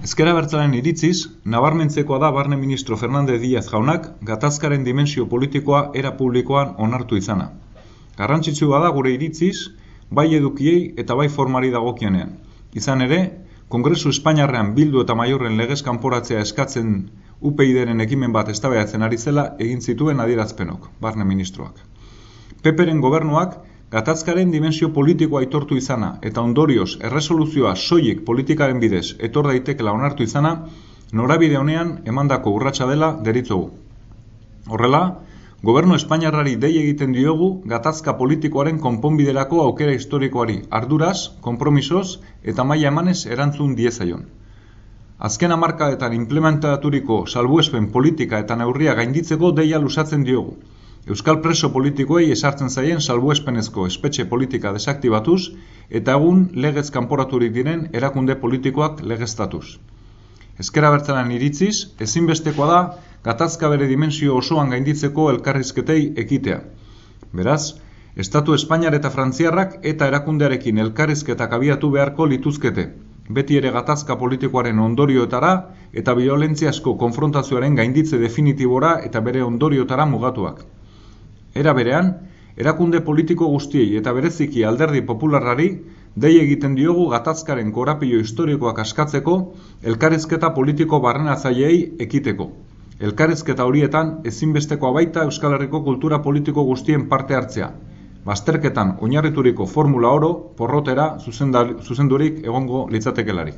Ezkera bertzaren iritziz, nabarmentzekoa da barne ministro Fernandez Díaz jaunak gatazkaren dimensio politikoa era publikoan onartu izana. Garrantzitsua da gure iritziz, bai edukiei eta bai formari dagokienean. Izan ere, Kongresu Espainiarrean bildu eta maiorren legez kanporatzea eskatzen UPID-ren ekimen bat eztabaidatzen ari zela egin zituen adierazpenok, barne ministroak. Peperen gobernuak gatazkaren dimensio politikoa aitortu izana eta ondorioz erresoluzioa soilik politikaren bidez etor daitekela onartu izana, norabide honean emandako urratsa dela deritzogu. Horrela, gobernu Espainiarrari dei egiten diogu gatazka politikoaren konponbiderako aukera historikoari arduraz, konpromisoz eta maila emanez erantzun diezaion. Azken hamarkadetan implementaturiko salbuespen politika eta neurria gainditzeko deia lusatzen diogu. Euskal preso politikoei esartzen zaien salbuespenezko espetxe politika desaktibatuz eta egun legez kanporaturik diren erakunde politikoak legeztatuz. Ezkera bertzelan iritziz, ezinbestekoa da gatazka bere dimensio osoan gainditzeko elkarrizketei ekitea. Beraz, Estatu Espainiar eta Frantziarrak eta erakundearekin elkarrizketak abiatu beharko lituzkete, beti ere gatazka politikoaren ondorioetara eta violentziasko konfrontazioaren gainditze definitibora eta bere ondoriotara mugatuak. Era berean, erakunde politiko guztiei eta bereziki alderdi popularrari dei egiten diogu gatazkaren korapio historikoak askatzeko elkarrizketa politiko barrenatzaileei ekiteko. Elkarrizketa horietan ezinbestekoa baita Euskal Herriko kultura politiko guztien parte hartzea. Bazterketan oinarrituriko formula oro porrotera zuzendurik egongo litzatekelarik.